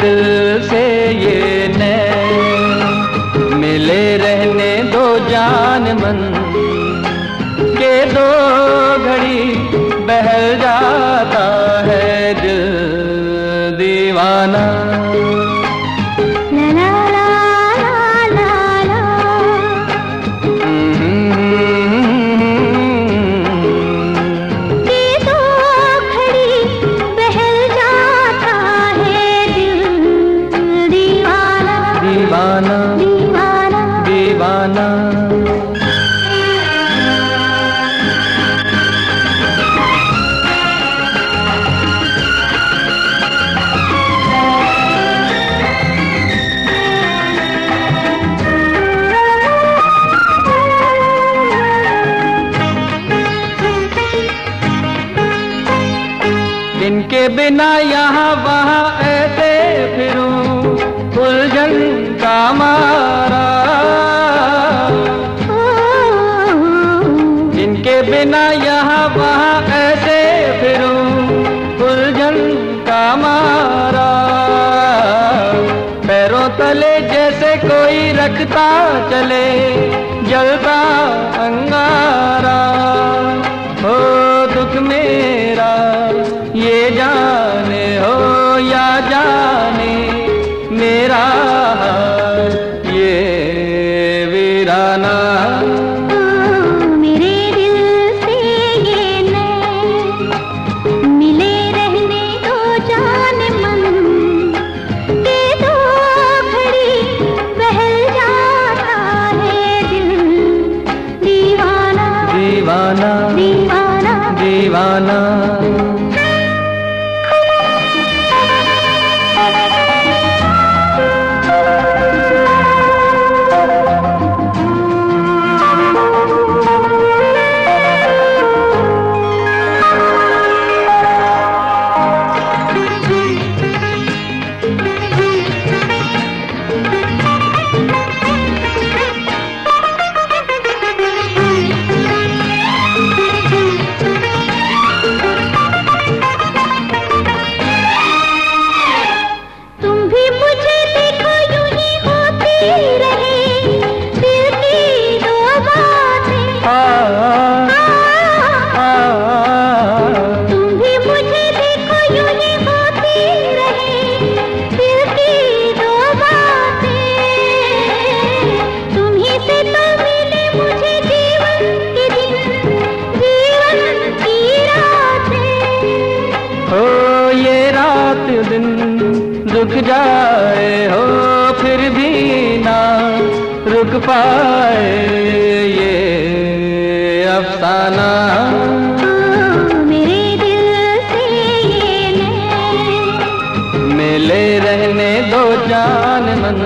दिल बिना यहाँ वहाँ ऐसे फिरूं। उलझन का मारा। इनके बिना यहाँ वहाँ ऐसे फिरूं। उलझन का मारा। पैरों तले जैसे कोई रखता चले, जलता अंगारा। रुक जाए हो फिर भी ना रुक पाए ये अफसाना। मेरे दिल से ये मिले रहने दो जान मन।